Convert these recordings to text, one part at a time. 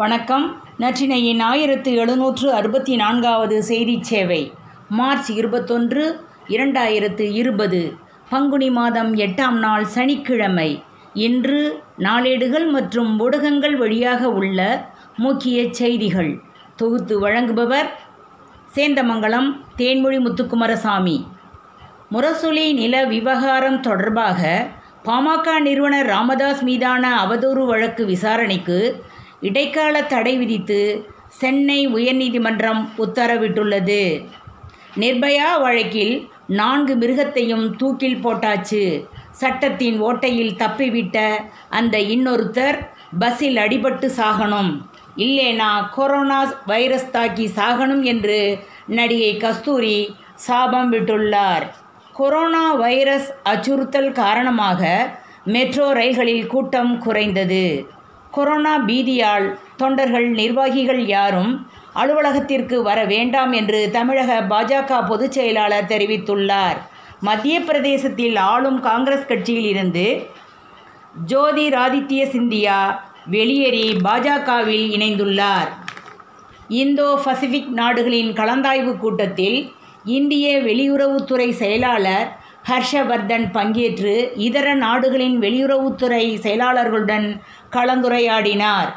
வணக்கம். நற்றினையின் ஆயிரத்து எழுநூற்று அறுபத்தி நான்காவது செய்தி சேவை. மார்ச் இருபத்தொன்று இரண்டாயிரத்து இருபது. பங்குனி மாதம் எட்டாம் நாள் சனிக்கிழமை. இன்று நாளேடுகள் மற்றும் ஊடகங்கள் வழியாக உள்ள முக்கிய செய்திகள். தொகுத்து வழங்குபவர் சேந்தமங்கலம் தேன்மொழி முத்துக்குமாரசாமி. முரசொலி நில விவகாரம் தொடர்பாக பாமக நிறுவனர் ராமதாஸ் மீதான அவதூறு வழக்கு விசாரணைக்கு இடைக்கால தடை விதித்து சென்னை உயர்நீதிமன்றம் உத்தரவிட்டுள்ளது. நிர்பயா வழக்கில் நான்கு மிருகத்தையும் தூக்கில் போட்டாச்சு. சட்டத்தின் ஓட்டையில் தப்பிவிட்ட அந்த இன்னொருத்தர் பஸ்ஸில் அடிபட்டு சாகணும். இல்லேனா கொரோனா வைரஸ் தாக்கி சாகணும் என்று நடிகை கஸ்தூரி சாபம் விட்டுள்ளார். கொரோனா வைரஸ் அச்சுறுத்தல் காரணமாக மெட்ரோ ரயில்களில் கூட்டம் குறைந்தது. கொரோனா பீதியால் தொண்டர்கள் நிர்வாகிகள் யாரும் அலுவலகத்திற்கு வர வேண்டாம் என்று தமிழக பாஜக பொதுச் செயலாளர் தெரிவித்துள்ளார். மத்திய பிரதேசத்தில் ஆளும் காங்கிரஸ் கட்சியில் இருந்து ஜோதிராதித்ய சிந்தியா வெளியேறி பாஜகவில் இணைந்துள்ளார். இந்தோ பசிபிக் நாடுகளின் கலந்தாய்வு கூட்டத்தில் இந்திய வெளியுறவுத்துறை செயலாளர் ஹர்ஷவர்தன் பங்கேற்று இதர நாடுகளின் வெளியுறவுத்துறை செயலாளர்களுடன் கலந்துரையாடினார்.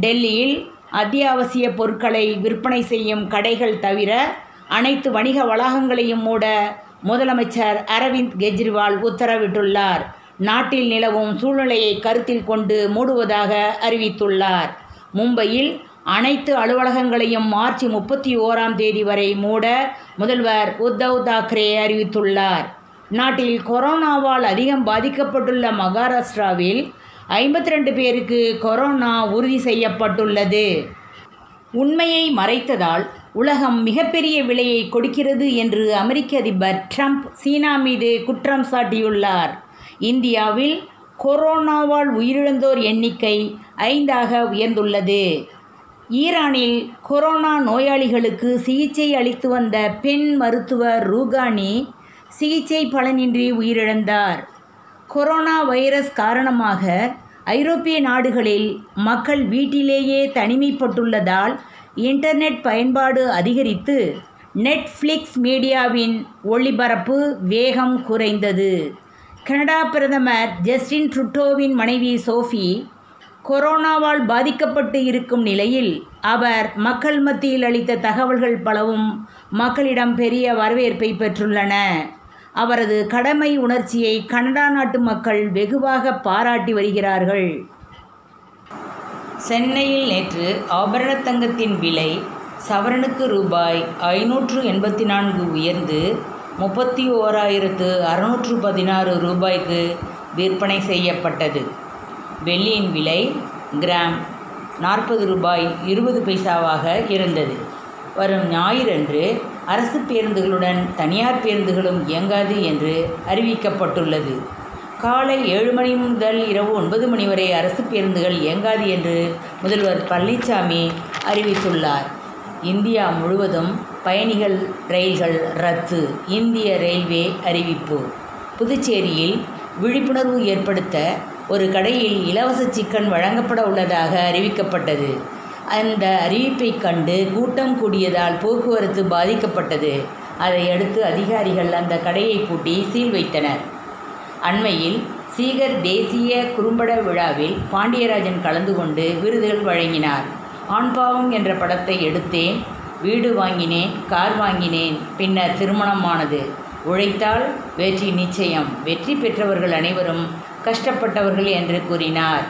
டெல்லியில் அத்தியாவசிய பொருட்களை விற்பனை செய்யும் கடைகள் தவிர அனைத்து வணிக வளாகங்களையும் மூட முதலமைச்சர் அரவிந்த் கெஜ்ரிவால் உத்தரவிட்டுள்ளார். நாட்டில் நிலவும் சூழ்நிலையை கருத்தில் கொண்டு மூடுவதாக அறிவித்துள்ளார். மும்பையில் அனைத்து அலுவலகங்களையும் மார்ச் முப்பத்தி ஓராம் தேதி வரை மூட முதல்வர் உத்தவ் தாக்கரே அறிவித்துள்ளார். நாட்டில் கொரோனாவால் அதிகம் பாதிக்கப்பட்டுள்ள மகாராஷ்டிராவில் ஐம்பத்தி ரெண்டு பேருக்கு கொரோனா உறுதி செய்யப்பட்டுள்ளது. உண்மையை மறைத்ததால் உலகம் மிகப்பெரிய விலையை கொடுக்கிறது என்று அமெரிக்க அதிபர் ட்ரம்ப் சீனா மீது குற்றம் சாட்டியுள்ளார். இந்தியாவில் கொரோனாவால் உயிரிழந்தோர் எண்ணிக்கை ஐந்தாக உயர்ந்துள்ளது. ஈரானில் கொரோனா நோயாளிகளுக்கு சிகிச்சை அளித்து வந்த பெண் மருத்துவர் ரூகானி சிகிச்சை பலனின்றி உயிரிழந்தார். கொரோனா வைரஸ் காரணமாக ஐரோப்பிய நாடுகளில் மக்கள் வீட்டிலேயே தனிமைப்பட்டுள்ளதால் இன்டர்நெட் பயன்பாடு அதிகரித்து நெட்ஃப்ளிக்ஸ் மீடியாவின் ஒளிபரப்பு வேகம் குறைந்தது. கனடா பிரதமர் ஜஸ்டின் ட்ருட்டோவின் மனைவி சோஃபி கொரோனாவால் பாதிக்கப்பட்டு இருக்கும் நிலையில் அவர் மக்கள் மத்தியில் அளித்த தகவல்கள் பலவும் மக்களிடம் பெரிய வரவேற்பை பெற்றுள்ளன. அவரது கடமை உணர்ச்சியை கனடா நாட்டு மக்கள் வெகுவாக பாராட்டி வருகிறார்கள். சென்னையில் நேற்று ஆபரண தங்கத்தின் விலை சவரனுக்கு ரூபாய் ஐநூற்று எண்பத்தி நான்கு உயர்ந்து முப்பத்தி ஓராயிரத்து அறுநூற்று பதினாறு ரூபாய்க்கு விற்பனை செய்யப்பட்டது. வெள்ளியின் விலை கிராம் நாற்பது ரூபாய் இருபது பைசாவாக இருந்தது. வரும் ஞாயிறன்று அரசு பேருந்துகளுடன் தனியார் பேருந்துகளும் இயங்காது என்று அறிவிக்கப்பட்டுள்ளது. காலை ஏழு மணி முதல் இரவு ஒன்பது மணி வரை அரசு பேருந்துகள் இயங்காது என்று முதல்வர் பழனிசாமி அறிவித்துள்ளார். இந்தியா முழுவதும் பயணிகள் ரயில்கள் ரத்து இந்திய ரயில்வே அறிவிப்பு. புதுச்சேரியில் விழிப்புணர்வு ஏற்படுத்த ஒரு கடையில் இலவச சிக்கன் வழங்கப்பட உள்ளதாக அறிவிக்கப்பட்டது. அந்த அறிவிப்பை கண்டு கூட்டம் கூடியதால் போக்குவரத்து பாதிக்கப்பட்டது. அதையடுத்து அதிகாரிகள் அந்த கடையை பூட்டி சீல் வைத்தனர். அண்மையில் சீகர் தேசிய குறும்பட விழாவில் பாண்டியராஜன் கலந்து கொண்டு விருதுகள் வழங்கினார். ஆண்பாவம் என்ற படத்தை எடுத்தேன் வீடு வாங்கினேன் கார் வாங்கினேன் பின்னர் திருமணமானது. உழைத்தால் வெற்றி நிச்சயம். வெற்றி பெற்றவர்கள் அனைவரும் கஷ்டப்பட்டவர்கள் என்று கூறினார்.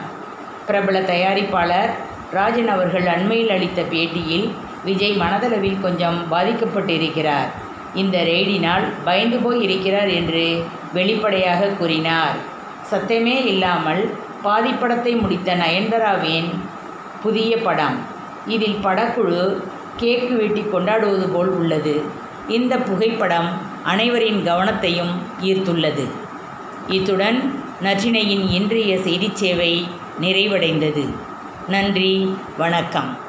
பிரபல தயாரிப்பாளர் ராஜன் அவர்கள் அண்மையில் அளித்த பேட்டியில் விஜய் மனதளவில் கொஞ்சம் பாதிக்கப்பட்டிருக்கிறார். இந்த ரெய்டினால் பயந்து போய் இருக்கிறார் என்று வெளிப்படையாக கூறினார். சத்தமே இல்லாமல் பாதிப்படத்தை முடித்த நயன்தாராவின் புதிய படம். இதில் படக்குழு கேக்கு வெட்டி கொண்டாடுவது போல் உள்ளது. இந்த புகைப்படம் அனைவரின் கவனத்தையும் ஈர்த்துள்ளது. இத்துடன் நற்றினையின் இன்றைய செய்திச் சேவை நிறைவடைந்தது. நன்றி வணக்கம்.